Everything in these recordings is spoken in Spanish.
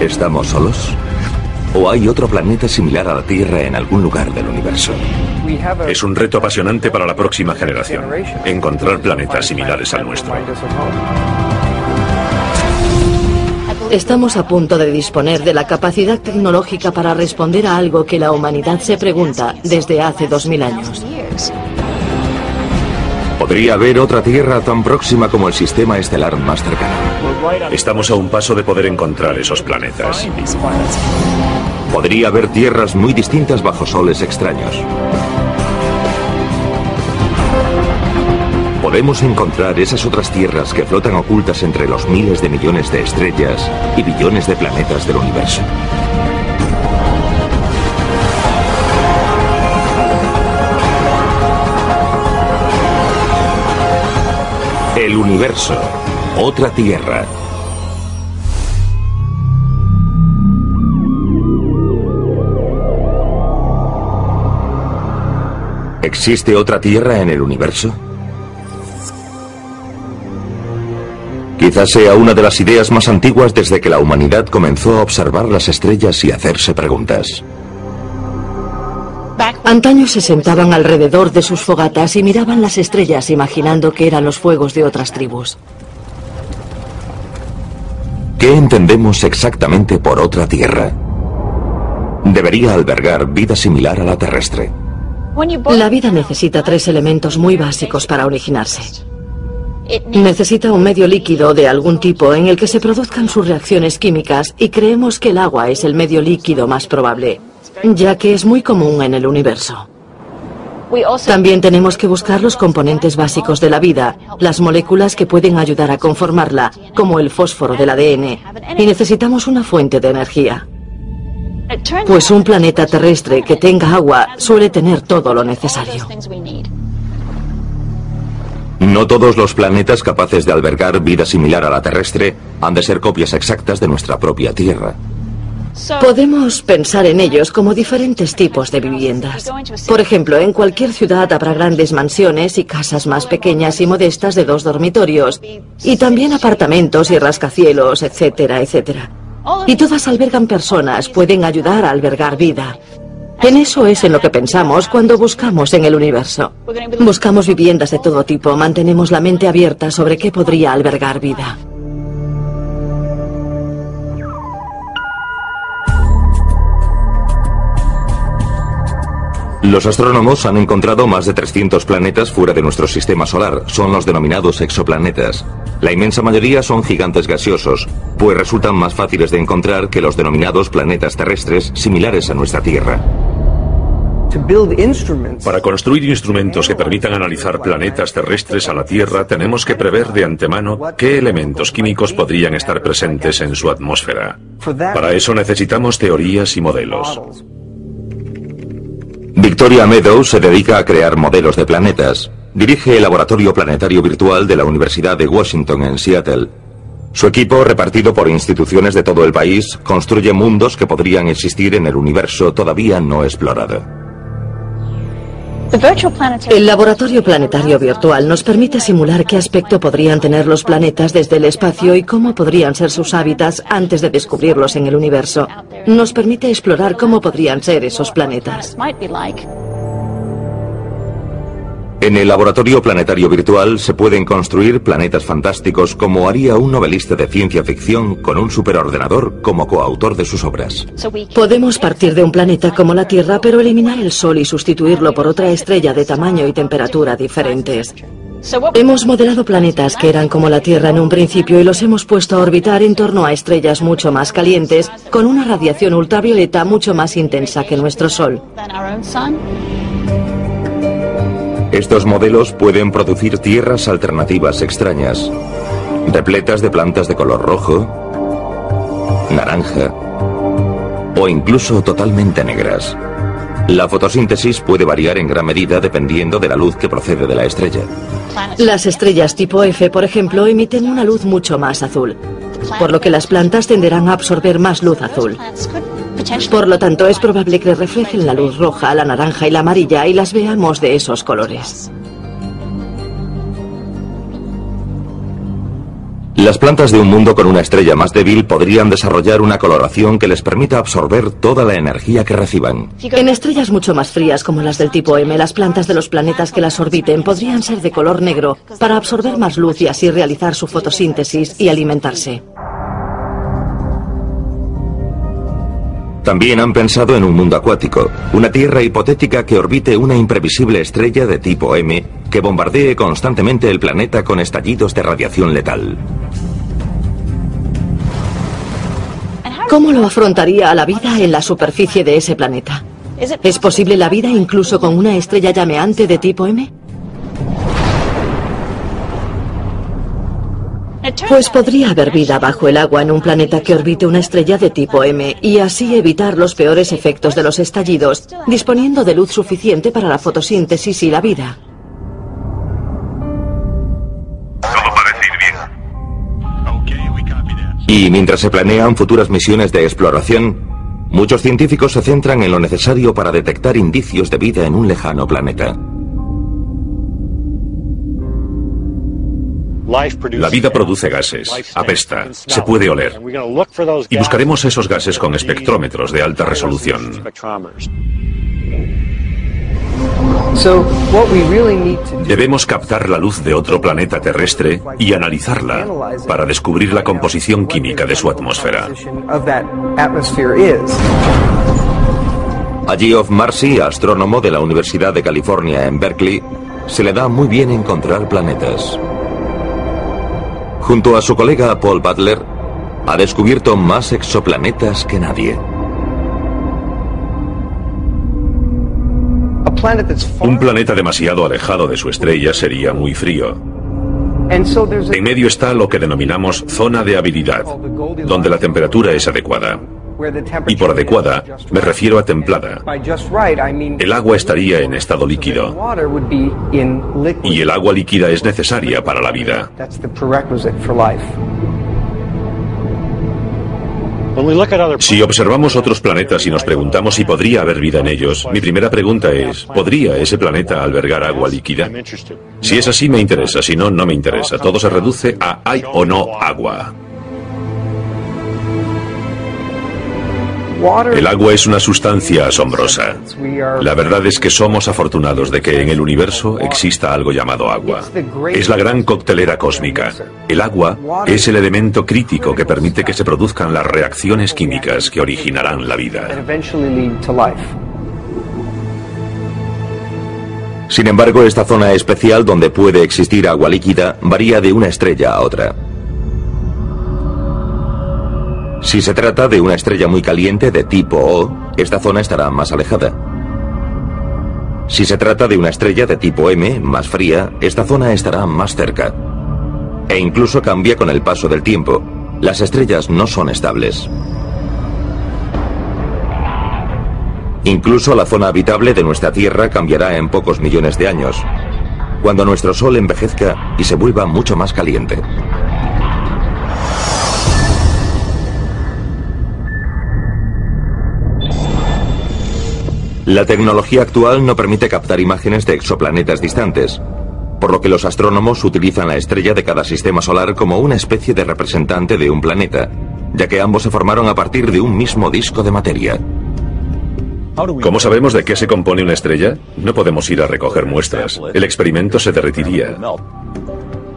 ¿Estamos solos? ¿O hay otro planeta similar a la Tierra en algún lugar del universo? Es un reto apasionante para la próxima generación, encontrar planetas similares al nuestro. Estamos a punto de disponer de la capacidad tecnológica para responder a algo que la humanidad se pregunta desde hace 2000 años. ¿Podría haber otra Tierra tan próxima como el sistema estelar más cercano? Estamos a un paso de poder encontrar esos planetas. Podría haber tierras muy distintas bajo soles extraños. Podemos encontrar esas otras tierras que flotan ocultas entre los miles de millones de estrellas y billones de planetas del universo. El universo. Otra tierra. ¿Existe otra tierra en el universo? Quizás sea una de las ideas más antiguas desde que la humanidad comenzó a observar las estrellas y hacerse preguntas. Antaño se sentaban alrededor de sus fogatas y miraban las estrellas imaginando que eran los fuegos de otras tribus. ¿Qué entendemos exactamente por otra Tierra? Debería albergar vida similar a la terrestre. La vida necesita tres elementos muy básicos para originarse. Necesita un medio líquido de algún tipo en el que se produzcan sus reacciones químicas y creemos que el agua es el medio líquido más probable, ya que es muy común en el universo. También tenemos que buscar los componentes básicos de la vida, las moléculas que pueden ayudar a conformarla, como el fósforo del ADN, y necesitamos una fuente de energía. Pues un planeta terrestre que tenga agua suele tener todo lo necesario. No todos los planetas capaces de albergar vida similar a la terrestre han de ser copias exactas de nuestra propia Tierra. Podemos pensar en ellos como diferentes tipos de viviendas. Por ejemplo, en cualquier ciudad habrá grandes mansiones y casas más pequeñas y modestas de dos dormitorios, y también apartamentos y rascacielos, etcétera, etcétera. Y todas albergan personas, pueden ayudar a albergar vida. En eso es en lo que pensamos cuando buscamos en el universo. Buscamos viviendas de todo tipo, mantenemos la mente abierta sobre qué podría albergar vida. Los astrónomos han encontrado más de 300 planetas fuera de nuestro sistema solar. Son los denominados exoplanetas. La inmensa mayoría son gigantes gaseosos, pues resultan más fáciles de encontrar que los denominados planetas terrestres similares a nuestra Tierra. Para construir instrumentos que permitan analizar planetas terrestres a la Tierra, tenemos que prever de antemano qué elementos químicos podrían estar presentes en su atmósfera. Para eso necesitamos teorías y modelos. Victoria Meadows se dedica a crear modelos de planetas. Dirige el Laboratorio Planetario Virtual de la Universidad de Washington en Seattle. Su equipo, repartido por instituciones de todo el país, construye mundos que podrían existir en el universo todavía no explorado. El laboratorio planetario virtual nos permite simular qué aspecto podrían tener los planetas desde el espacio y cómo podrían ser sus hábitats antes de descubrirlos en el universo. Nos permite explorar cómo podrían ser esos planetas. En el laboratorio planetario virtual se pueden construir planetas fantásticos como haría un novelista de ciencia ficción con un superordenador como coautor de sus obras. Podemos partir de un planeta como la Tierra pero eliminar el Sol y sustituirlo por otra estrella de tamaño y temperatura diferentes. Hemos modelado planetas que eran como la Tierra en un principio y los hemos puesto a orbitar en torno a estrellas mucho más calientes con una radiación ultravioleta mucho más intensa que nuestro Sol. Estos modelos pueden producir tierras alternativas extrañas, repletas de plantas de color rojo, naranja o incluso totalmente negras. La fotosíntesis puede variar en gran medida dependiendo de la luz que procede de la estrella. Las estrellas tipo F, por ejemplo, emiten una luz mucho más azul, por lo que las plantas tenderán a absorber más luz azul. Por lo tanto, es probable que reflejen la luz roja, la naranja y la amarilla y las veamos de esos colores. Las plantas de un mundo con una estrella más débil podrían desarrollar una coloración que les permita absorber toda la energía que reciban. En estrellas mucho más frías como las del tipo M, las plantas de los planetas que las orbiten podrían ser de color negro para absorber más luz y así realizar su fotosíntesis y alimentarse. También han pensado en un mundo acuático, una Tierra hipotética que orbite una imprevisible estrella de tipo M que bombardee constantemente el planeta con estallidos de radiación letal. ¿Cómo lo afrontaría a la vida en la superficie de ese planeta? ¿Es posible la vida incluso con una estrella llameante de tipo M? Pues podría haber vida bajo el agua en un planeta que orbite una estrella de tipo M y así evitar los peores efectos de los estallidos, disponiendo de luz suficiente para la fotosíntesis y la vida. Y mientras se planean futuras misiones de exploración, muchos científicos se centran en lo necesario para detectar indicios de vida en un lejano planeta. La vida produce gases, apesta, se puede oler. Y buscaremos esos gases con espectrómetros de alta resolución. Debemos captar la luz de otro planeta terrestre y analizarla para descubrir la composición química de su atmósfera. A Geoff Marcy, astrónomo de la Universidad de California en Berkeley, se le da muy bien encontrar planetas. Junto a su colega Paul Butler, ha descubierto más exoplanetas que nadie. Un planeta demasiado alejado de su estrella sería muy frío. En medio está lo que denominamos zona de habilidad, donde la temperatura es adecuada. Y por adecuada me refiero a templada. El agua estaría en estado líquido. Y el agua líquida es necesaria para la vida. Si observamos otros planetas y nos preguntamos si podría haber vida en ellos, mi primera pregunta es, ¿podría ese planeta albergar agua líquida? Si es así, me interesa, si no, no me interesa. Todo se reduce a ¿hay o no agua? El agua es una sustancia asombrosa. La verdad es que somos afortunados de que en el universo exista algo llamado agua. Es la gran coctelera cósmica. El agua es el elemento crítico que permite que se produzcan las reacciones químicas que originarán la vida. Sin embargo, esta zona especial donde puede existir agua líquida varía de una estrella a otra. Si se trata de una estrella muy caliente de tipo O, esta zona estará más alejada. Si se trata de una estrella de tipo M, más fría, esta zona estará más cerca. E incluso cambia con el paso del tiempo. Las estrellas no son estables. Incluso la zona habitable de nuestra Tierra cambiará en pocos millones de años, cuando nuestro Sol envejezca y se vuelva mucho más caliente. La tecnología actual no permite captar imágenes de exoplanetas distantes, por lo que los astrónomos utilizan la estrella de cada sistema solar como una especie de representante de un planeta, ya que ambos se formaron a partir de un mismo disco de materia. ¿Cómo sabemos de qué se compone una estrella? No podemos ir a recoger muestras. El experimento se derretiría.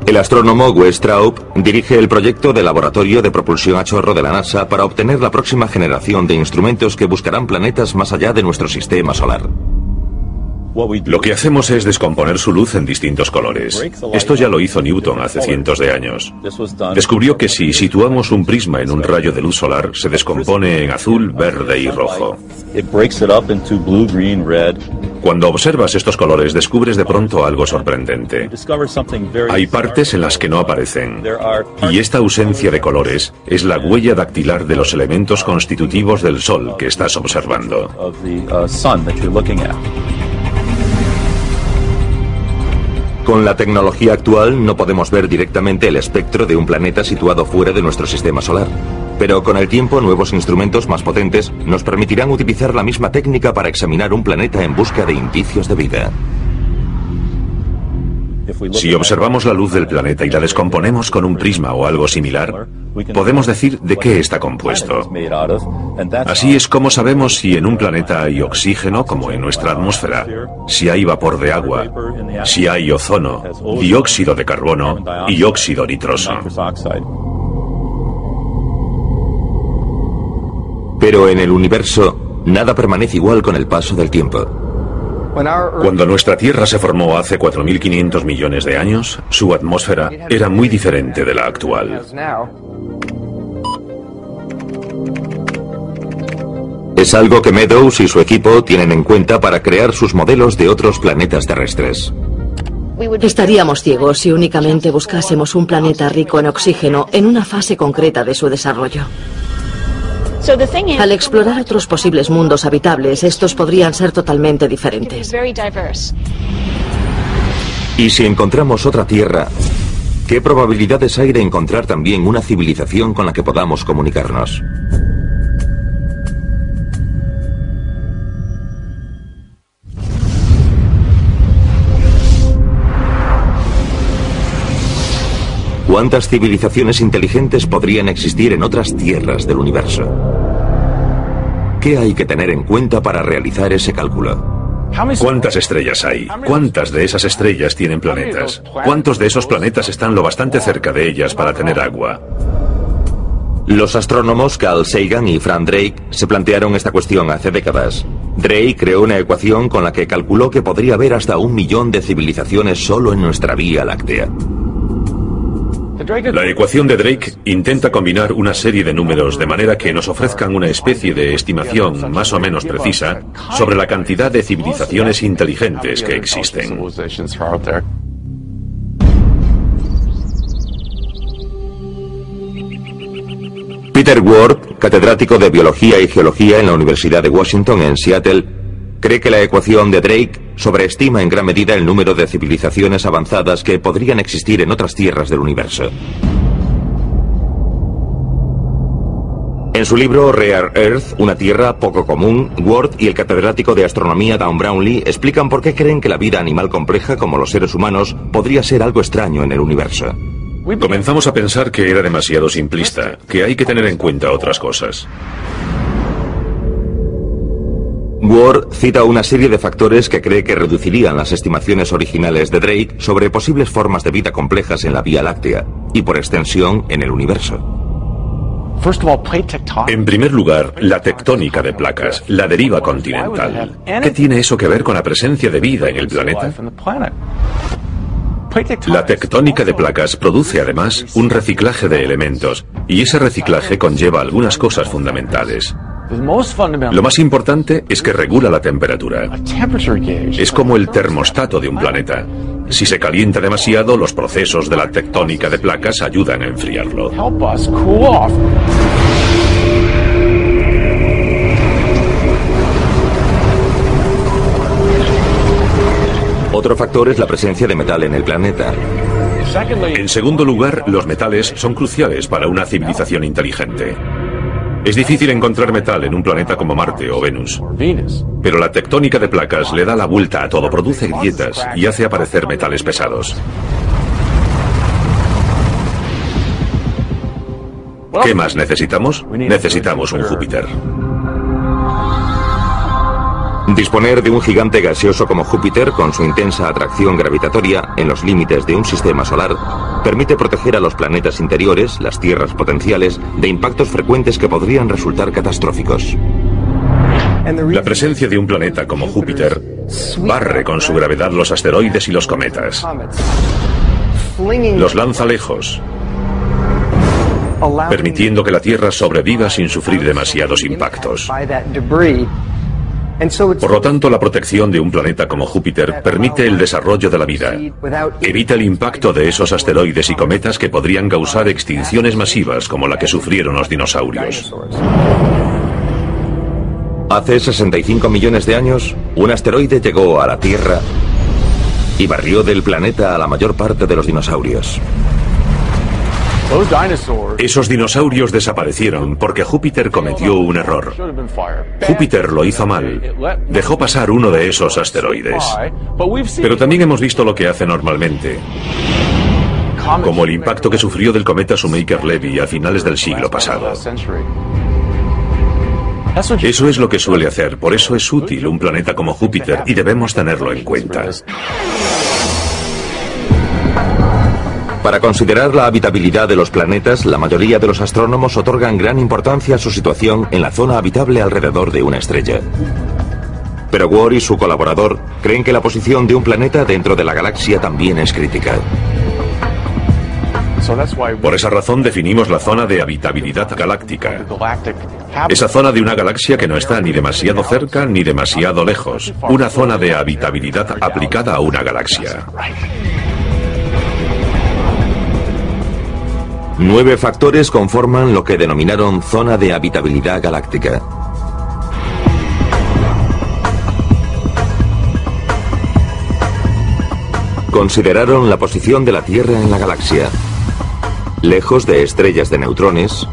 El astrónomo Wes Traub dirige el proyecto de laboratorio de propulsión a chorro de la NASA para obtener la próxima generación de instrumentos que buscarán planetas más allá de nuestro sistema solar. Lo que hacemos es descomponer su luz en distintos colores. Esto ya lo hizo Newton hace cientos de años. Descubrió que si situamos un prisma en un rayo de luz solar, se descompone en azul, verde y rojo. Cuando observas estos colores, descubres de pronto algo sorprendente. Hay partes en las que no aparecen. Y esta ausencia de colores es la huella dactilar de los elementos constitutivos del Sol que estás observando. Con la tecnología actual no podemos ver directamente el espectro de un planeta situado fuera de nuestro sistema solar. Pero con el tiempo nuevos instrumentos más potentes nos permitirán utilizar la misma técnica para examinar un planeta en busca de indicios de vida. Si observamos la luz del planeta y la descomponemos con un prisma o algo similar, podemos decir de qué está compuesto. Así es como sabemos si en un planeta hay oxígeno, como en nuestra atmósfera, si hay vapor de agua, si hay ozono, dióxido de carbono y óxido nitroso. Pero en el universo, nada permanece igual con el paso del tiempo. Cuando nuestra Tierra se formó hace 4.500 millones de años, su atmósfera era muy diferente de la actual. Es algo que Meadows y su equipo tienen en cuenta para crear sus modelos de otros planetas terrestres. Estaríamos ciegos si únicamente buscásemos un planeta rico en oxígeno en una fase concreta de su desarrollo. Al explorar otros posibles mundos habitables, estos podrían ser totalmente diferentes. Y si encontramos otra Tierra, ¿qué probabilidades hay de encontrar también una civilización con la que podamos comunicarnos? ¿Cuántas civilizaciones inteligentes podrían existir en otras tierras del universo? ¿Qué hay que tener en cuenta para realizar ese cálculo? ¿Cuántas estrellas hay? ¿Cuántas de esas estrellas tienen planetas? ¿Cuántos de esos planetas están lo bastante cerca de ellas para tener agua? Los astrónomos Carl Sagan y Frank Drake se plantearon esta cuestión hace décadas. Drake creó una ecuación con la que calculó que podría haber hasta un millón de civilizaciones solo en nuestra Vía Láctea. La ecuación de Drake intenta combinar una serie de números de manera que nos ofrezcan una especie de estimación más o menos precisa sobre la cantidad de civilizaciones inteligentes que existen. Peter Ward, catedrático de Biología y Geología en la Universidad de Washington en Seattle, cree que la ecuación de Drake sobreestima en gran medida el número de civilizaciones avanzadas que podrían existir en otras tierras del universo. En su libro Rare Earth, una tierra poco común, Ward y el catedrático de astronomía Down Brownlee explican por qué creen que la vida animal compleja como los seres humanos podría ser algo extraño en el universo. Comenzamos a pensar que era demasiado simplista, que hay que tener en cuenta otras cosas. Ward cita una serie de factores que cree que reducirían las estimaciones originales de Drake sobre posibles formas de vida complejas en la Vía Láctea y por extensión en el universo. En primer lugar, la tectónica de placas, la deriva continental. ¿Qué tiene eso que ver con la presencia de vida en el planeta? La tectónica de placas produce además un reciclaje de elementos y ese reciclaje conlleva algunas cosas fundamentales. Lo más importante es que regula la temperatura. Es como el termostato de un planeta. Si se calienta demasiado, los procesos de la tectónica de placas ayudan a enfriarlo. Otro factor es la presencia de metal en el planeta. En segundo lugar, los metales son cruciales para una civilización inteligente. Es difícil encontrar metal en un planeta como Marte o Venus. Pero la tectónica de placas le da la vuelta a todo, produce grietas y hace aparecer metales pesados. ¿Qué más necesitamos? Necesitamos un Júpiter. Disponer de un gigante gaseoso como Júpiter, con su intensa atracción gravitatoria en los límites de un sistema solar, permite proteger a los planetas interiores, las tierras potenciales, de impactos frecuentes que podrían resultar catastróficos. La presencia de un planeta como Júpiter barre con su gravedad los asteroides y los cometas. Los lanza lejos, permitiendo que la Tierra sobreviva sin sufrir demasiados impactos. Por lo tanto, la protección de un planeta como Júpiter permite el desarrollo de la vida. Evita el impacto de esos asteroides y cometas que podrían causar extinciones masivas como la que sufrieron los dinosaurios. Hace 65 millones de años, un asteroide llegó a la Tierra y barrió del planeta a la mayor parte de los dinosaurios. Esos dinosaurios desaparecieron porque Júpiter cometió un error. Júpiter lo hizo mal. Dejó pasar uno de esos asteroides. Pero también hemos visto lo que hace normalmente. Como el impacto que sufrió del cometa Shoemaker-Levy a finales del siglo pasado. Eso es lo que suele hacer, por eso es útil un planeta como Júpiter y debemos tenerlo en cuenta. Para considerar la habitabilidad de los planetas, la mayoría de los astrónomos otorgan gran importancia a su situación en la zona habitable alrededor de una estrella. Pero Ward y su colaborador creen que la posición de un planeta dentro de la galaxia también es crítica. Por esa razón definimos la zona de habitabilidad galáctica. Esa zona de una galaxia que no está ni demasiado cerca ni demasiado lejos. Una zona de habitabilidad aplicada a una galaxia. Nueve factores conforman lo que denominaron zona de habitabilidad galáctica. Consideraron la posición de la Tierra en la galaxia, lejos de estrellas de neutrones,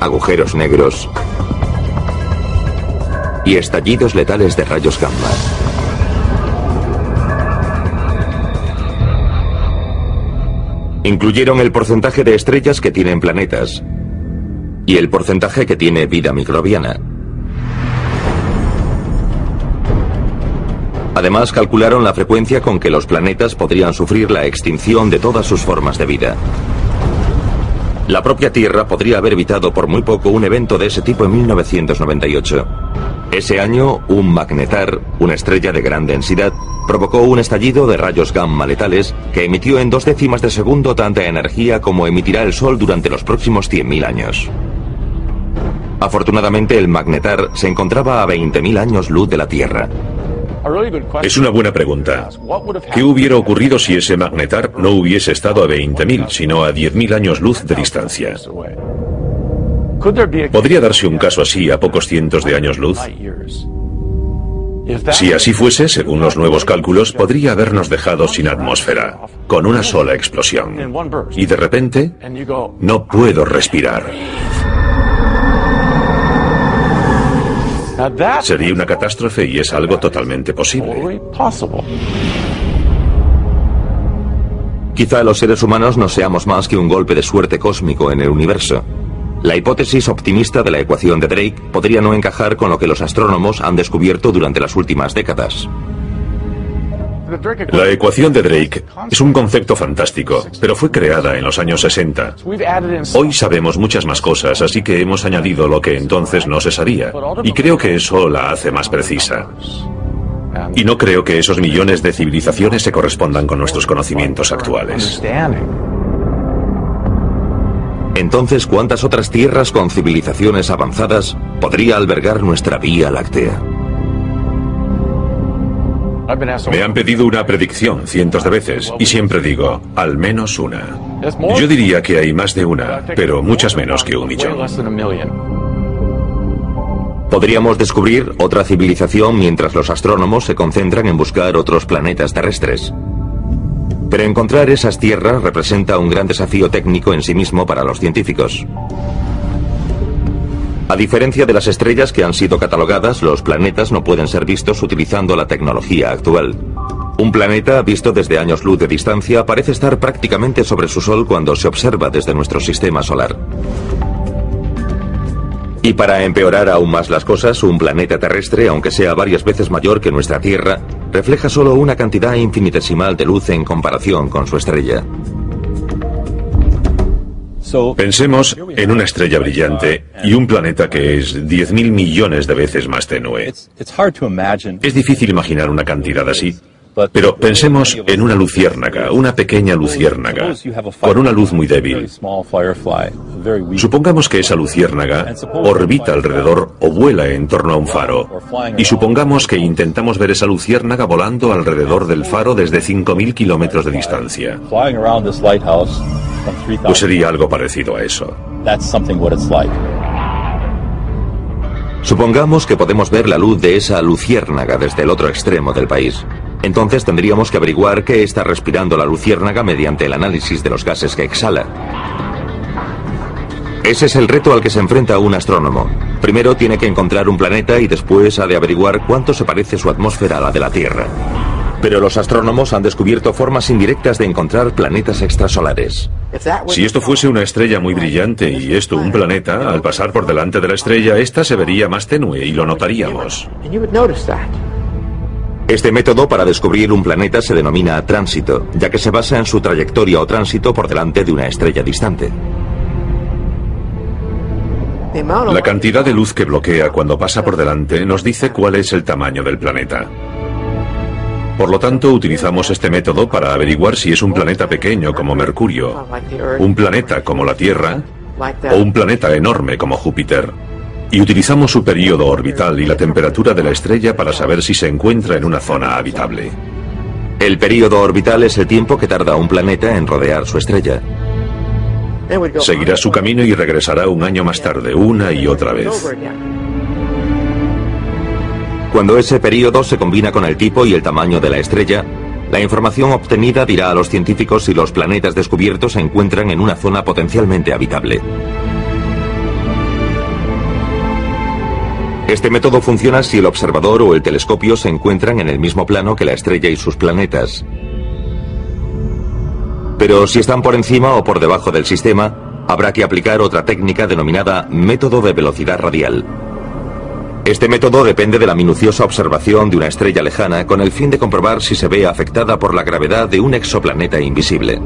agujeros negros y estallidos letales de rayos gamma. Incluyeron el porcentaje de estrellas que tienen planetas y el porcentaje que tiene vida microbiana. Además, calcularon la frecuencia con que los planetas podrían sufrir la extinción de todas sus formas de vida. La propia Tierra podría haber evitado por muy poco un evento de ese tipo en 1998. Ese año, un magnetar, una estrella de gran densidad, provocó un estallido de rayos gamma letales que emitió en dos décimas de segundo tanta energía como emitirá el Sol durante los próximos 100.000 años. Afortunadamente, el magnetar se encontraba a 20.000 años luz de la Tierra. Es una buena pregunta. ¿Qué hubiera ocurrido si ese magnetar no hubiese estado a 20.000, sino a 10.000 años luz de distancia? ¿Podría darse un caso así a pocos cientos de años luz? Si así fuese, según los nuevos cálculos, podría habernos dejado sin atmósfera, con una sola explosión. Y de repente, no puedo respirar. Sería una catástrofe y es algo totalmente posible. Quizá los seres humanos no seamos más que un golpe de suerte cósmico en el universo. La hipótesis optimista de la ecuación de Drake podría no encajar con lo que los astrónomos han descubierto durante las últimas décadas. La ecuación de Drake es un concepto fantástico, pero fue creada en los años 60. Hoy sabemos muchas más cosas, así que hemos añadido lo que entonces no se sabía, y creo que eso la hace más precisa. Y no creo que esos millones de civilizaciones se correspondan con nuestros conocimientos actuales. Entonces, ¿cuántas otras tierras con civilizaciones avanzadas podría albergar nuestra Vía Láctea? Me han pedido una predicción cientos de veces y siempre digo, al menos una. Yo diría que hay más de una, pero muchas menos que un millón. Podríamos descubrir otra civilización mientras los astrónomos se concentran en buscar otros planetas terrestres. Pero encontrar esas tierras representa un gran desafío técnico en sí mismo para los científicos. A diferencia de las estrellas que han sido catalogadas, los planetas no pueden ser vistos utilizando la tecnología actual. Un planeta visto desde años luz de distancia parece estar prácticamente sobre su Sol cuando se observa desde nuestro sistema solar. Y para empeorar aún más las cosas, un planeta terrestre, aunque sea varias veces mayor que nuestra Tierra, refleja solo una cantidad infinitesimal de luz en comparación con su estrella. Pensemos en una estrella brillante y un planeta que es 10.000 millones de veces más tenue. Es difícil imaginar una cantidad así, pero pensemos en una luciérnaga, una pequeña luciérnaga, con una luz muy débil. Supongamos que esa luciérnaga orbita alrededor o vuela en torno a un faro. Y supongamos que intentamos ver esa luciérnaga volando alrededor del faro desde 5.000 kilómetros de distancia. Pues sería algo parecido a eso. Supongamos que podemos ver la luz de esa luciérnaga desde el otro extremo del país. Entonces tendríamos que averiguar qué está respirando la luciérnaga mediante el análisis de los gases que exhala. Ese es el reto al que se enfrenta un astrónomo. Primero tiene que encontrar un planeta y después ha de averiguar cuánto se parece su atmósfera a la de la Tierra. Pero los astrónomos han descubierto formas indirectas de encontrar planetas extrasolares. Si esto fuese una estrella muy brillante y esto un planeta, al pasar por delante de la estrella, esta se vería más tenue y lo notaríamos. Este método para descubrir un planeta se denomina tránsito, ya que se basa en su trayectoria o tránsito por delante de una estrella distante. La cantidad de luz que bloquea cuando pasa por delante nos dice cuál es el tamaño del planeta. Por lo tanto, utilizamos este método para averiguar si es un planeta pequeño como Mercurio, un planeta como la Tierra o un planeta enorme como Júpiter. Y utilizamos su periodo orbital y la temperatura de la estrella para saber si se encuentra en una zona habitable. El periodo orbital es el tiempo que tarda un planeta en rodear su estrella. Seguirá su camino y regresará un año más tarde, una y otra vez. Cuando ese periodo se combina con el tipo y el tamaño de la estrella, la información obtenida dirá a los científicos si los planetas descubiertos se encuentran en una zona potencialmente habitable. Este método funciona si el observador o el telescopio se encuentran en el mismo plano que la estrella y sus planetas. Pero si están por encima o por debajo del sistema, habrá que aplicar otra técnica denominada método de velocidad radial. Este método depende de la minuciosa observación de una estrella lejana con el fin de comprobar si se ve afectada por la gravedad de un exoplaneta invisible.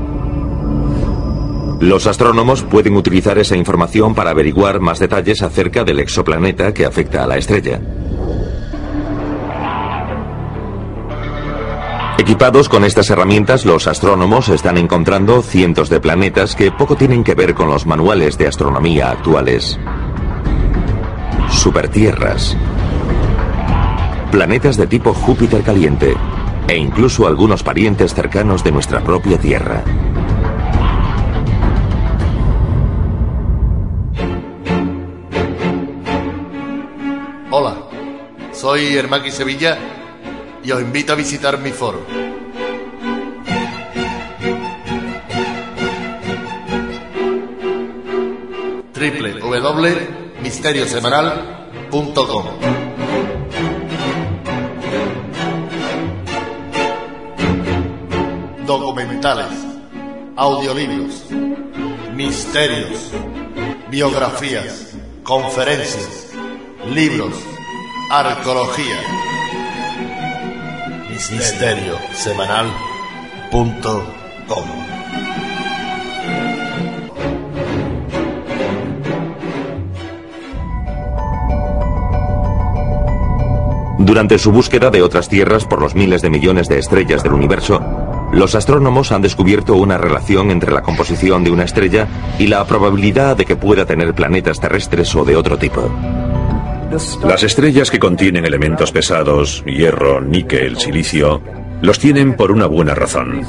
Los astrónomos pueden utilizar esa información para averiguar más detalles acerca del exoplaneta que afecta a la estrella. Equipados con estas herramientas, los astrónomos están encontrando cientos de planetas que poco tienen que ver con los manuales de astronomía actuales. Supertierras. Planetas de tipo Júpiter caliente. E incluso algunos parientes cercanos de nuestra propia Tierra. Soy Hermaki Sevilla y os invito a visitar mi foro. www.misteriosemanal.com Documentales, audiolibros, misterios, biografías, conferencias, libros, arqueología misteriosemanal.com. Durante su búsqueda de otras tierras por los miles de millones de estrellas del universo, los astrónomos han descubierto una relación entre la composición de una estrella y la probabilidad de que pueda tener planetas terrestres o de otro tipo. Las estrellas que contienen elementos pesados, hierro, níquel, silicio, los tienen por una buena razón.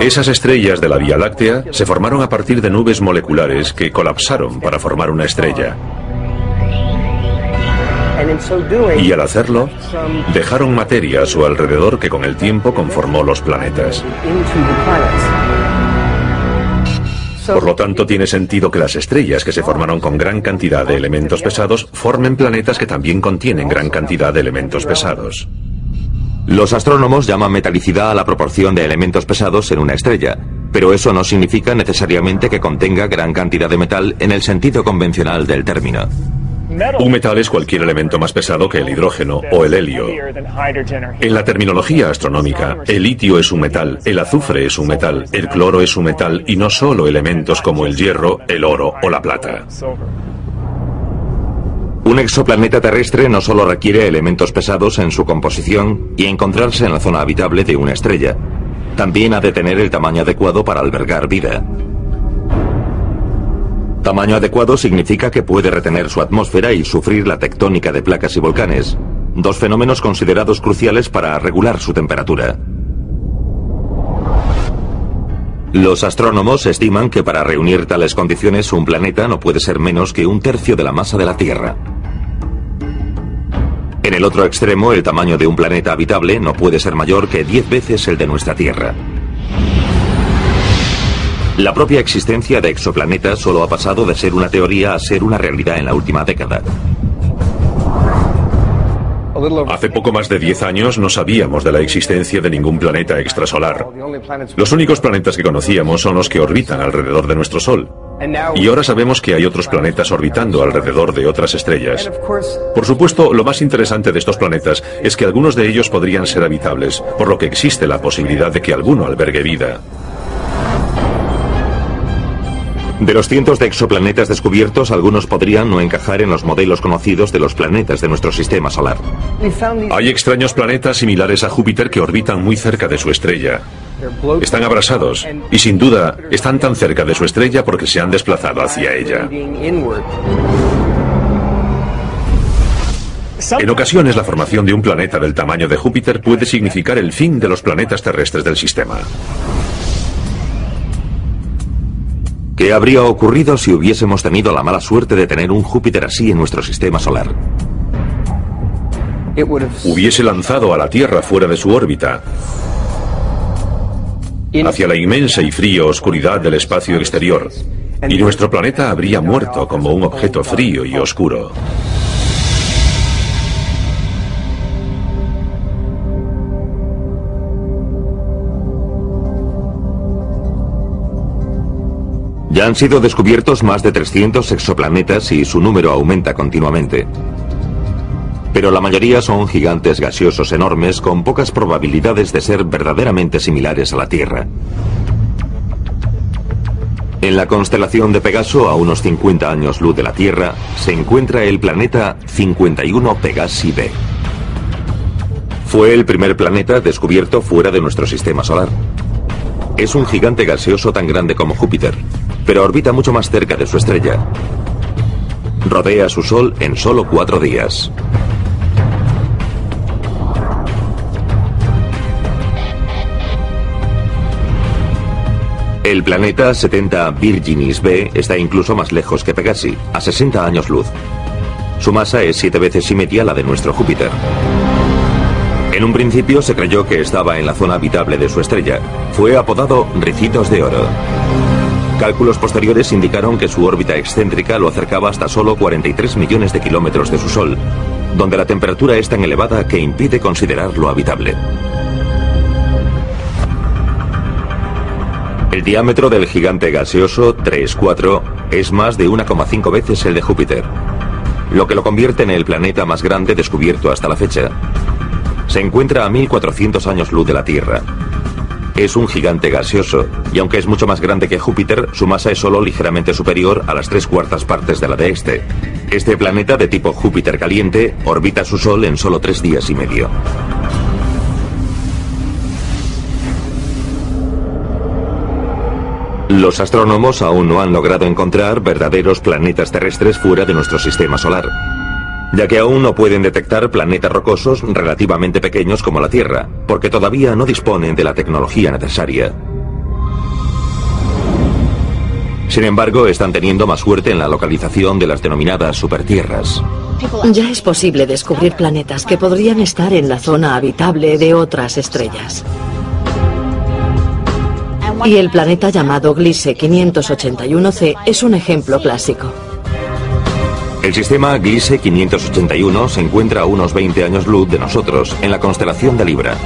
Esas estrellas de la Vía Láctea se formaron a partir de nubes moleculares que colapsaron para formar una estrella. Y al hacerlo, dejaron materia a su alrededor que con el tiempo conformó los planetas. Por lo tanto, tiene sentido que las estrellas que se formaron con gran cantidad de elementos pesados formen planetas que también contienen gran cantidad de elementos pesados. Los astrónomos llaman metalicidad a la proporción de elementos pesados en una estrella, pero eso no significa necesariamente que contenga gran cantidad de metal en el sentido convencional del término. Un metal es cualquier elemento más pesado que el hidrógeno o el helio. En la terminología astronómica, el litio es un metal, el azufre es un metal, el cloro es un metal y no solo elementos como el hierro, el oro o la plata. Un exoplaneta terrestre no solo requiere elementos pesados en su composición y encontrarse en la zona habitable de una estrella, también ha de tener el tamaño adecuado para albergar vida. Tamaño adecuado significa que puede retener su atmósfera y sufrir la tectónica de placas y volcanes, dos fenómenos considerados cruciales para regular su temperatura. Los astrónomos estiman que para reunir tales condiciones un planeta no puede ser menos que un tercio de la masa de la Tierra. En el otro extremo, el tamaño de un planeta habitable no puede ser mayor que 10 veces el de nuestra Tierra. La propia existencia de exoplanetas solo ha pasado de ser una teoría a ser una realidad en la última década. Hace poco más de 10 años no sabíamos de la existencia de ningún planeta extrasolar. Los únicos planetas que conocíamos son los que orbitan alrededor de nuestro Sol. Y ahora sabemos que hay otros planetas orbitando alrededor de otras estrellas. Por supuesto, lo más interesante de estos planetas es que algunos de ellos podrían ser habitables, por lo que existe la posibilidad de que alguno albergue vida. De los cientos de exoplanetas descubiertos, algunos podrían no encajar en los modelos conocidos de los planetas de nuestro sistema solar. Hay extraños planetas similares a Júpiter que orbitan muy cerca de su estrella. Están abrasados y sin duda están tan cerca de su estrella porque se han desplazado hacia ella. En ocasiones la formación de un planeta del tamaño de Júpiter puede significar el fin de los planetas terrestres del sistema. ¿Qué habría ocurrido si hubiésemos tenido la mala suerte de tener un Júpiter así en nuestro sistema solar? Hubiese lanzado a la Tierra fuera de su órbita, hacia la inmensa y fría oscuridad del espacio exterior, y nuestro planeta habría muerto como un objeto frío y oscuro. Han sido descubiertos más de 300 exoplanetas y su número aumenta continuamente. Pero la mayoría son gigantes gaseosos enormes con pocas probabilidades de ser verdaderamente similares a la Tierra. En la constelación de Pegaso, a unos 50 años luz de la Tierra, se encuentra el planeta 51 Pegasi b. Fue el primer planeta descubierto fuera de nuestro sistema solar. Es un gigante gaseoso tan grande como Júpiter, pero orbita mucho más cerca de su estrella. Rodea su Sol en solo cuatro días. El planeta 70 Virginis B está incluso más lejos que Pegasi, a 60 años luz. Su masa es siete veces y media la de nuestro Júpiter. En un principio se creyó que estaba en la zona habitable de su estrella. Fue apodado Ricitos de Oro. Cálculos posteriores indicaron que su órbita excéntrica lo acercaba hasta solo 43 millones de kilómetros de su Sol, donde la temperatura es tan elevada que impide considerarlo habitable. El diámetro del gigante gaseoso 3-4 es más de 1,5 veces el de Júpiter, lo que lo convierte en el planeta más grande descubierto hasta la fecha. Se encuentra a 1400 años luz de la Tierra, es un gigante gaseoso, y aunque es mucho más grande que Júpiter, su masa es solo ligeramente superior a las tres cuartas partes de la de este. Este planeta de tipo Júpiter caliente orbita su Sol en solo tres días y medio. Los astrónomos aún no han logrado encontrar verdaderos planetas terrestres fuera de nuestro sistema solar ya que aún no pueden detectar planetas rocosos relativamente pequeños como la Tierra, porque todavía no disponen de la tecnología necesaria. Sin embargo, están teniendo más suerte en la localización de las denominadas supertierras. Ya es posible descubrir planetas que podrían estar en la zona habitable de otras estrellas. Y el planeta llamado Gliese 581c es un ejemplo clásico. El sistema Gliese 581 se encuentra a unos 20 años luz de nosotros, en la constelación de Libra.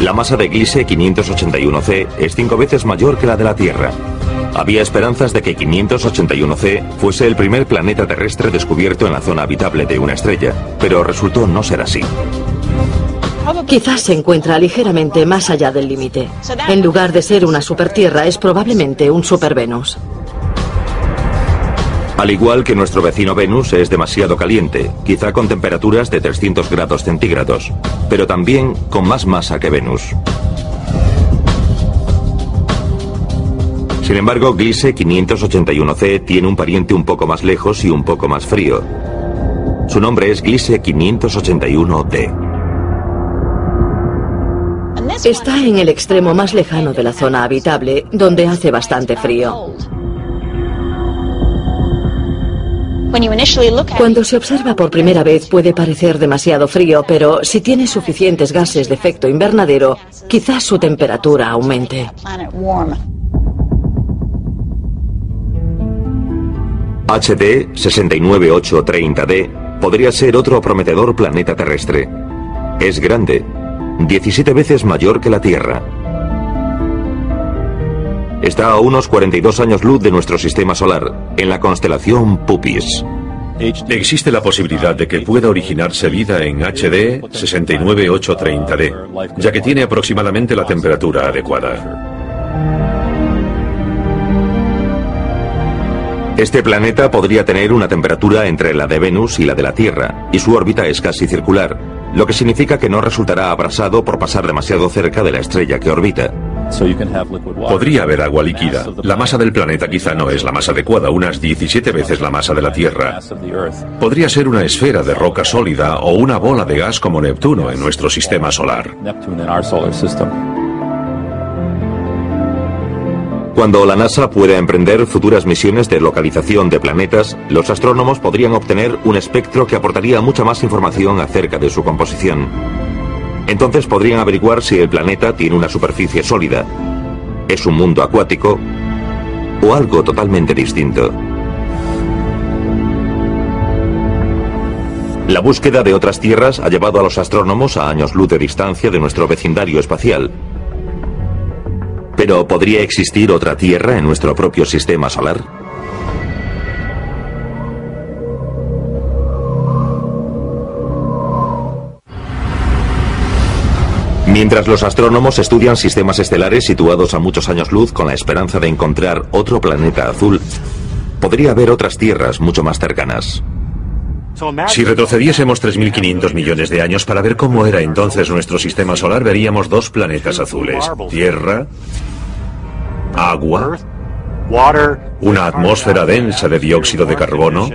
La masa de Gliese 581c es cinco veces mayor que la de la Tierra. Había esperanzas de que 581c fuese el primer planeta terrestre descubierto en la zona habitable de una estrella, pero resultó no ser así. Quizás se encuentra ligeramente más allá del límite. En lugar de ser una supertierra, es probablemente un supervenus. Al igual que nuestro vecino Venus es demasiado caliente, quizá con temperaturas de 300 grados centígrados, pero también con más masa que Venus. Sin embargo, Gliese 581c tiene un pariente un poco más lejos y un poco más frío. Su nombre es Gliese 581d. Está en el extremo más lejano de la zona habitable, donde hace bastante frío. Cuando se observa por primera vez puede parecer demasiado frío, pero si tiene suficientes gases de efecto invernadero, quizás su temperatura aumente. HD 69830D podría ser otro prometedor planeta terrestre. Es grande, 17 veces mayor que la Tierra. Está a unos 42 años luz de nuestro sistema solar, en la constelación Puppis. Existe la posibilidad de que pueda originarse vida en HD 69830D, ya que tiene aproximadamente la temperatura adecuada. Este planeta podría tener una temperatura entre la de Venus y la de la Tierra, y su órbita es casi circular, lo que significa que no resultará abrasado por pasar demasiado cerca de la estrella que orbita. Podría haber agua líquida. La masa del planeta quizá no es la más adecuada, unas 17 veces la masa de la Tierra. Podría ser una esfera de roca sólida o una bola de gas como Neptuno en nuestro sistema solar. Cuando la NASA pueda emprender futuras misiones de localización de planetas, los astrónomos podrían obtener un espectro que aportaría mucha más información acerca de su composición. Entonces podrían averiguar si el planeta tiene una superficie sólida, es un mundo acuático o algo totalmente distinto. La búsqueda de otras tierras ha llevado a los astrónomos a años luz de distancia de nuestro vecindario espacial, pero ¿podría existir otra Tierra en nuestro propio sistema solar? Mientras los astrónomos estudian sistemas estelares situados a muchos años luz con la esperanza de encontrar otro planeta azul, podría haber otras tierras mucho más cercanas. Si retrocediésemos 3.500 millones de años para ver cómo era entonces nuestro sistema solar, veríamos dos planetas azules, Tierra, agua, una atmósfera densa de dióxido de carbono,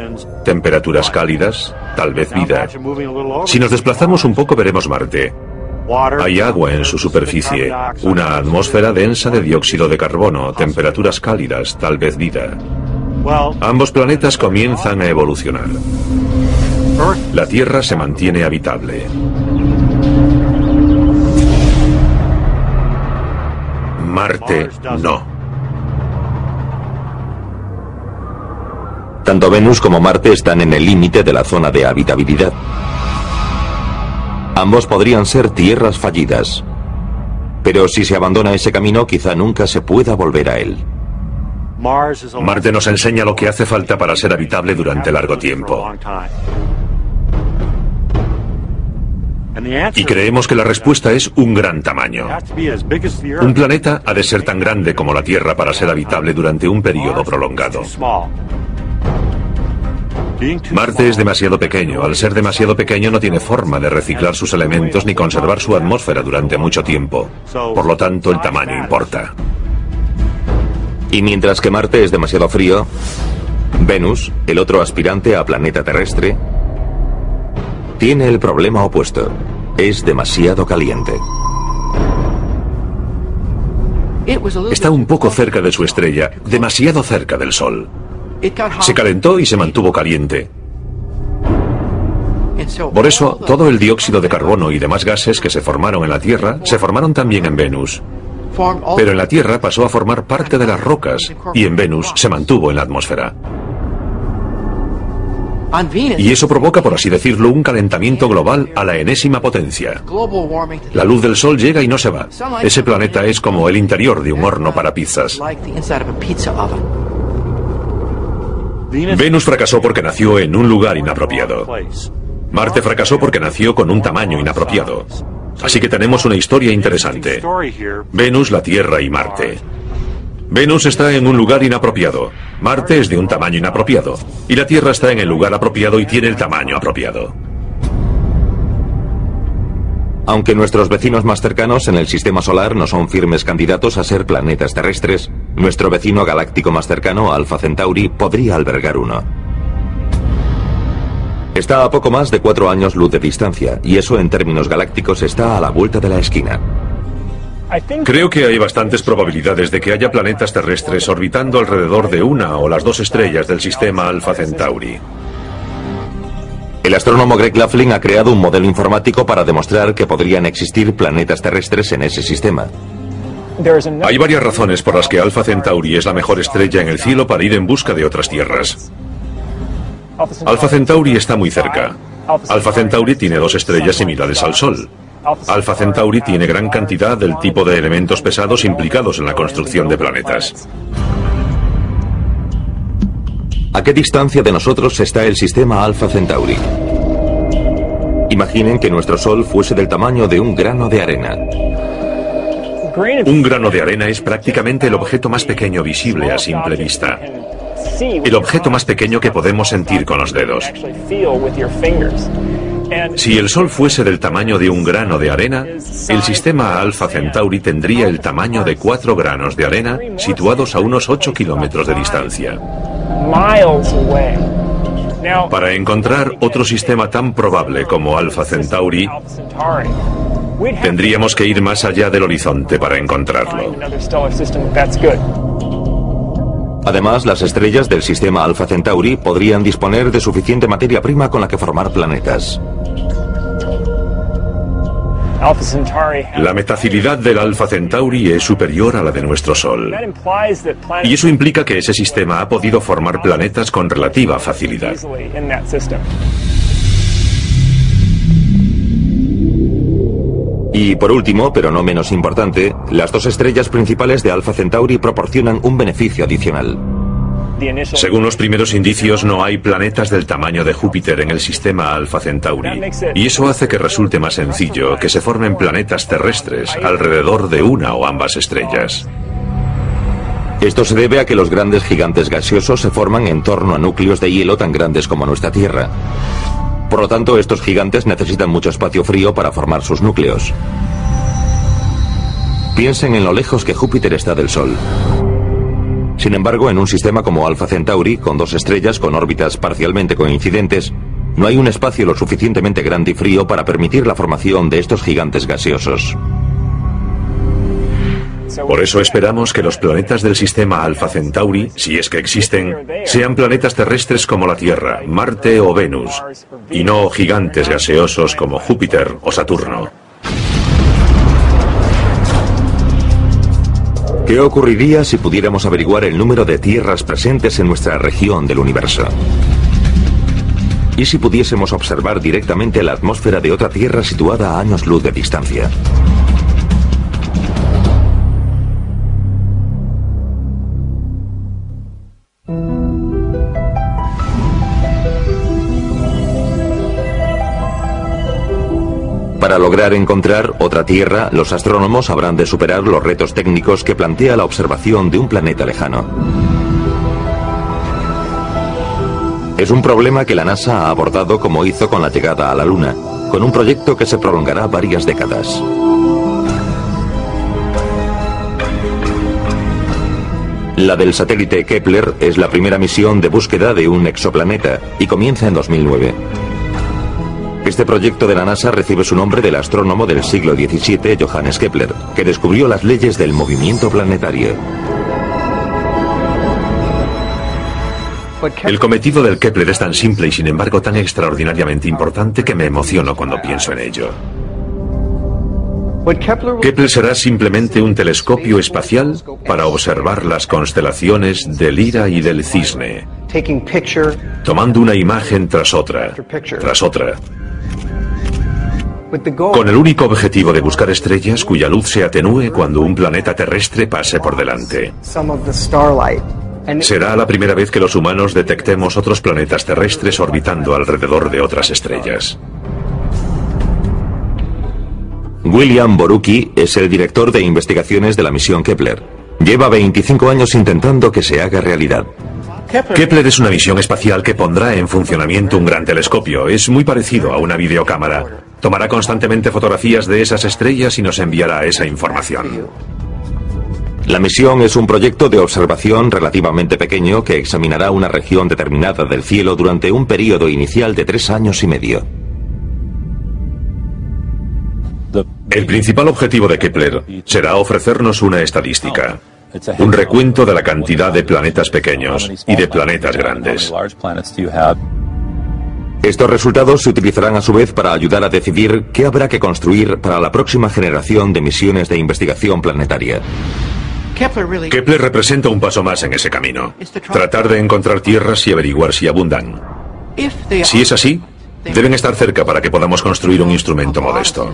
temperaturas cálidas, tal vez vida. Si nos desplazamos un poco veremos Marte. Hay agua en su superficie, una atmósfera densa de dióxido de carbono, temperaturas cálidas, tal vez vida. Ambos planetas comienzan a evolucionar. La Tierra se mantiene habitable. Marte no. Tanto Venus como Marte están en el límite de la zona de habitabilidad. Ambos podrían ser tierras fallidas. Pero si se abandona ese camino, quizá nunca se pueda volver a él. Marte nos enseña lo que hace falta para ser habitable durante largo tiempo. Y creemos que la respuesta es un gran tamaño. Un planeta ha de ser tan grande como la Tierra para ser habitable durante un periodo prolongado. Marte es demasiado pequeño. Al ser demasiado pequeño no tiene forma de reciclar sus elementos ni conservar su atmósfera durante mucho tiempo. Por lo tanto, el tamaño importa. Y mientras que Marte es demasiado frío, Venus, el otro aspirante a planeta terrestre, tiene el problema opuesto. Es demasiado caliente. Está un poco cerca de su estrella, demasiado cerca del Sol. Se calentó y se mantuvo caliente. Por eso, todo el dióxido de carbono y demás gases que se formaron en la Tierra se formaron también en Venus. Pero en la Tierra pasó a formar parte de las rocas y en Venus se mantuvo en la atmósfera. Y eso provoca, por así decirlo, un calentamiento global a la enésima potencia. La luz del Sol llega y no se va. Ese planeta es como el interior de un horno para pizzas. Venus fracasó porque nació en un lugar inapropiado. Marte fracasó porque nació con un tamaño inapropiado. Así que tenemos una historia interesante. Venus, la Tierra y Marte. Venus está en un lugar inapropiado, Marte es de un tamaño inapropiado, y la Tierra está en el lugar apropiado y tiene el tamaño apropiado. Aunque nuestros vecinos más cercanos en el sistema solar no son firmes candidatos a ser planetas terrestres, nuestro vecino galáctico más cercano, Alpha Centauri, podría albergar uno. Está a poco más de cuatro años luz de distancia, y eso en términos galácticos está a la vuelta de la esquina. Creo que hay bastantes probabilidades de que haya planetas terrestres orbitando alrededor de una o las dos estrellas del sistema Alpha Centauri. El astrónomo Greg Laughlin ha creado un modelo informático para demostrar que podrían existir planetas terrestres en ese sistema. Hay varias razones por las que Alpha Centauri es la mejor estrella en el cielo para ir en busca de otras tierras. Alpha Centauri está muy cerca. Alpha Centauri tiene dos estrellas similares al Sol. Alpha Centauri tiene gran cantidad del tipo de elementos pesados implicados en la construcción de planetas. ¿A qué distancia de nosotros está el sistema Alpha Centauri? Imaginen que nuestro Sol fuese del tamaño de un grano de arena. Un grano de arena es prácticamente el objeto más pequeño visible a simple vista. El objeto más pequeño que podemos sentir con los dedos. Si el Sol fuese del tamaño de un grano de arena, el sistema Alpha Centauri tendría el tamaño de cuatro granos de arena situados a unos 8 kilómetros de distancia. Para encontrar otro sistema tan probable como Alpha Centauri, tendríamos que ir más allá del horizonte para encontrarlo. Además, las estrellas del sistema Alpha Centauri podrían disponer de suficiente materia prima con la que formar planetas. La metacidad del Alpha Centauri es superior a la de nuestro Sol. Y eso implica que ese sistema ha podido formar planetas con relativa facilidad. Y por último, pero no menos importante, las dos estrellas principales de Alpha Centauri proporcionan un beneficio adicional. Según los primeros indicios, no hay planetas del tamaño de Júpiter en el sistema Alpha Centauri. Y eso hace que resulte más sencillo que se formen planetas terrestres alrededor de una o ambas estrellas. Esto se debe a que los grandes gigantes gaseosos se forman en torno a núcleos de hielo tan grandes como nuestra Tierra. Por lo tanto, estos gigantes necesitan mucho espacio frío para formar sus núcleos. Piensen en lo lejos que Júpiter está del Sol. Sin embargo, en un sistema como Alpha Centauri, con dos estrellas con órbitas parcialmente coincidentes, no hay un espacio lo suficientemente grande y frío para permitir la formación de estos gigantes gaseosos. Por eso esperamos que los planetas del sistema Alpha Centauri, si es que existen, sean planetas terrestres como la Tierra, Marte o Venus, y no gigantes gaseosos como Júpiter o Saturno. ¿Qué ocurriría si pudiéramos averiguar el número de tierras presentes en nuestra región del universo? ¿Y si pudiésemos observar directamente la atmósfera de otra Tierra situada a años luz de distancia? Para lograr encontrar otra Tierra, los astrónomos habrán de superar los retos técnicos que plantea la observación de un planeta lejano. Es un problema que la NASA ha abordado como hizo con la llegada a la Luna, con un proyecto que se prolongará varias décadas. La del satélite Kepler es la primera misión de búsqueda de un exoplaneta y comienza en 2009. Este proyecto de la NASA recibe su nombre del astrónomo del siglo XVII, Johannes Kepler, que descubrió las leyes del movimiento planetario. El cometido del Kepler es tan simple y sin embargo tan extraordinariamente importante que me emociono cuando pienso en ello. Kepler será simplemente un telescopio espacial para observar las constelaciones del Ira y del Cisne, tomando una imagen tras otra, tras otra, con el único objetivo de buscar estrellas cuya luz se atenúe cuando un planeta terrestre pase por delante. Será la primera vez que los humanos detectemos otros planetas terrestres orbitando alrededor de otras estrellas. William Borucki es el director de investigaciones de la misión Kepler. Lleva 25 años intentando que se haga realidad. Kepler es una misión espacial que pondrá en funcionamiento un gran telescopio. Es muy parecido a una videocámara. Tomará constantemente fotografías de esas estrellas y nos enviará esa información. La misión es un proyecto de observación relativamente pequeño que examinará una región determinada del cielo durante un periodo inicial de tres años y medio. El principal objetivo de Kepler será ofrecernos una estadística. Un recuento de la cantidad de planetas pequeños y de planetas grandes. Estos resultados se utilizarán a su vez para ayudar a decidir qué habrá que construir para la próxima generación de misiones de investigación planetaria. Kepler representa un paso más en ese camino. Tratar de encontrar tierras y averiguar si abundan. Si es así, deben estar cerca para que podamos construir un instrumento modesto.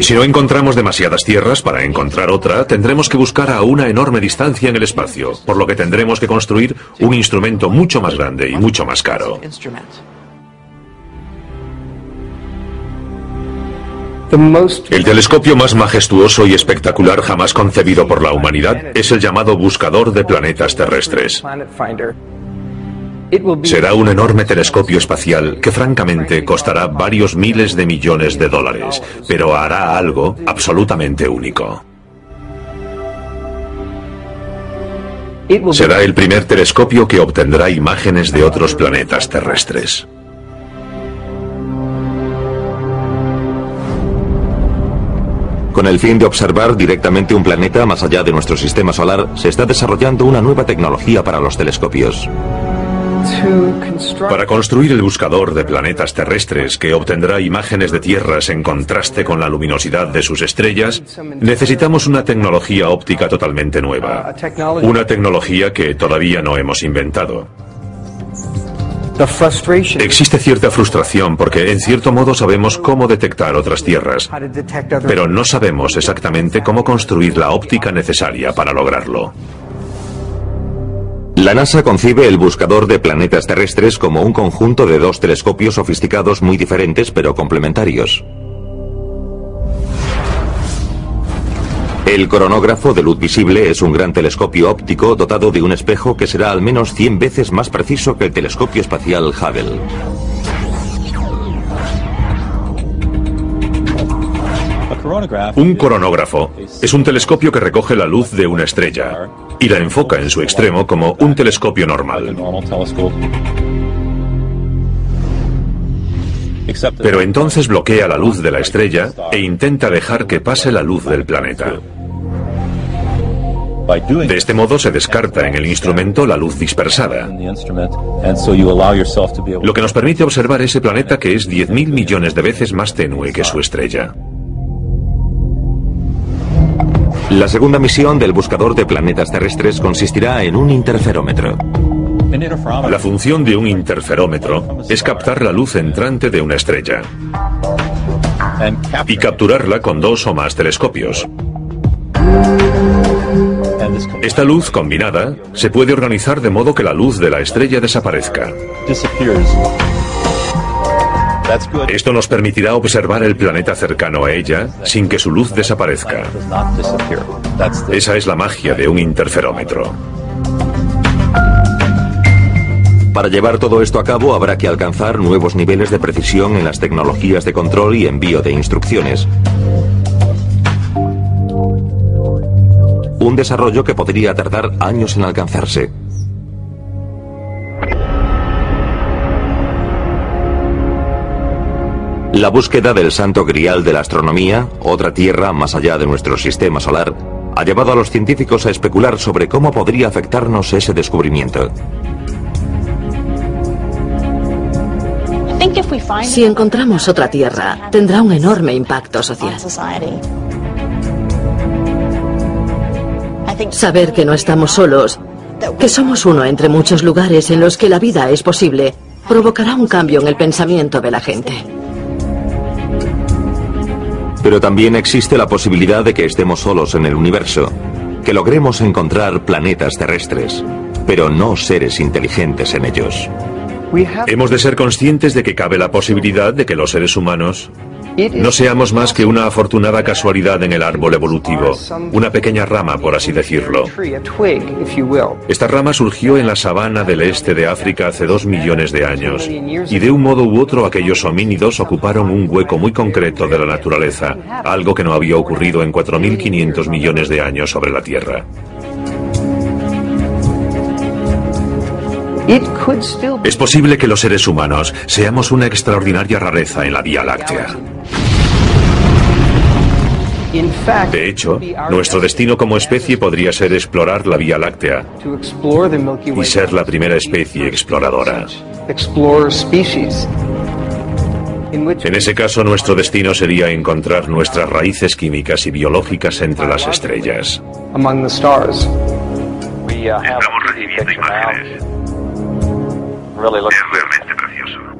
Si no encontramos demasiadas tierras para encontrar otra, tendremos que buscar a una enorme distancia en el espacio, por lo que tendremos que construir un instrumento mucho más grande y mucho más caro. El telescopio más majestuoso y espectacular jamás concebido por la humanidad es el llamado Buscador de Planetas Terrestres. Será un enorme telescopio espacial que francamente costará varios miles de millones de dólares, pero hará algo absolutamente único. Será el primer telescopio que obtendrá imágenes de otros planetas terrestres. Con el fin de observar directamente un planeta más allá de nuestro sistema solar, se está desarrollando una nueva tecnología para los telescopios. Para construir el buscador de planetas terrestres que obtendrá imágenes de tierras en contraste con la luminosidad de sus estrellas, necesitamos una tecnología óptica totalmente nueva. Una tecnología que todavía no hemos inventado. Existe cierta frustración porque en cierto modo sabemos cómo detectar otras tierras, pero no sabemos exactamente cómo construir la óptica necesaria para lograrlo. La NASA concibe el buscador de planetas terrestres como un conjunto de dos telescopios sofisticados muy diferentes pero complementarios. El coronógrafo de luz visible es un gran telescopio óptico dotado de un espejo que será al menos 100 veces más preciso que el telescopio espacial Hubble. Un coronógrafo es un telescopio que recoge la luz de una estrella y la enfoca en su extremo como un telescopio normal. Pero entonces bloquea la luz de la estrella e intenta dejar que pase la luz del planeta. De este modo se descarta en el instrumento la luz dispersada, lo que nos permite observar ese planeta que es 10.000 millones de veces más tenue que su estrella. La segunda misión del buscador de planetas terrestres consistirá en un interferómetro. La función de un interferómetro es captar la luz entrante de una estrella y capturarla con dos o más telescopios. Esta luz combinada se puede organizar de modo que la luz de la estrella desaparezca. Esto nos permitirá observar el planeta cercano a ella sin que su luz desaparezca. Esa es la magia de un interferómetro. Para llevar todo esto a cabo habrá que alcanzar nuevos niveles de precisión en las tecnologías de control y envío de instrucciones. Un desarrollo que podría tardar años en alcanzarse. La búsqueda del santo grial de la astronomía, otra tierra más allá de nuestro sistema solar, ha llevado a los científicos a especular sobre cómo podría afectarnos ese descubrimiento. Si encontramos otra tierra, tendrá un enorme impacto social. Saber que no estamos solos, que somos uno entre muchos lugares en los que la vida es posible, provocará un cambio en el pensamiento de la gente. Pero también existe la posibilidad de que estemos solos en el universo, que logremos encontrar planetas terrestres, pero no seres inteligentes en ellos. Hemos de ser conscientes de que cabe la posibilidad de que los seres humanos no seamos más que una afortunada casualidad en el árbol evolutivo, una pequeña rama, por así decirlo. Esta rama surgió en la sabana del este de África hace dos millones de años, y de un modo u otro aquellos homínidos ocuparon un hueco muy concreto de la naturaleza, algo que no había ocurrido en 4.500 millones de años sobre la Tierra. Es posible que los seres humanos seamos una extraordinaria rareza en la Vía Láctea. De hecho, nuestro destino como especie podría ser explorar la Vía Láctea y ser la primera especie exploradora. En ese caso, nuestro destino sería encontrar nuestras raíces químicas y biológicas entre las estrellas. Estamos recibiendo imágenes. Es realmente precioso.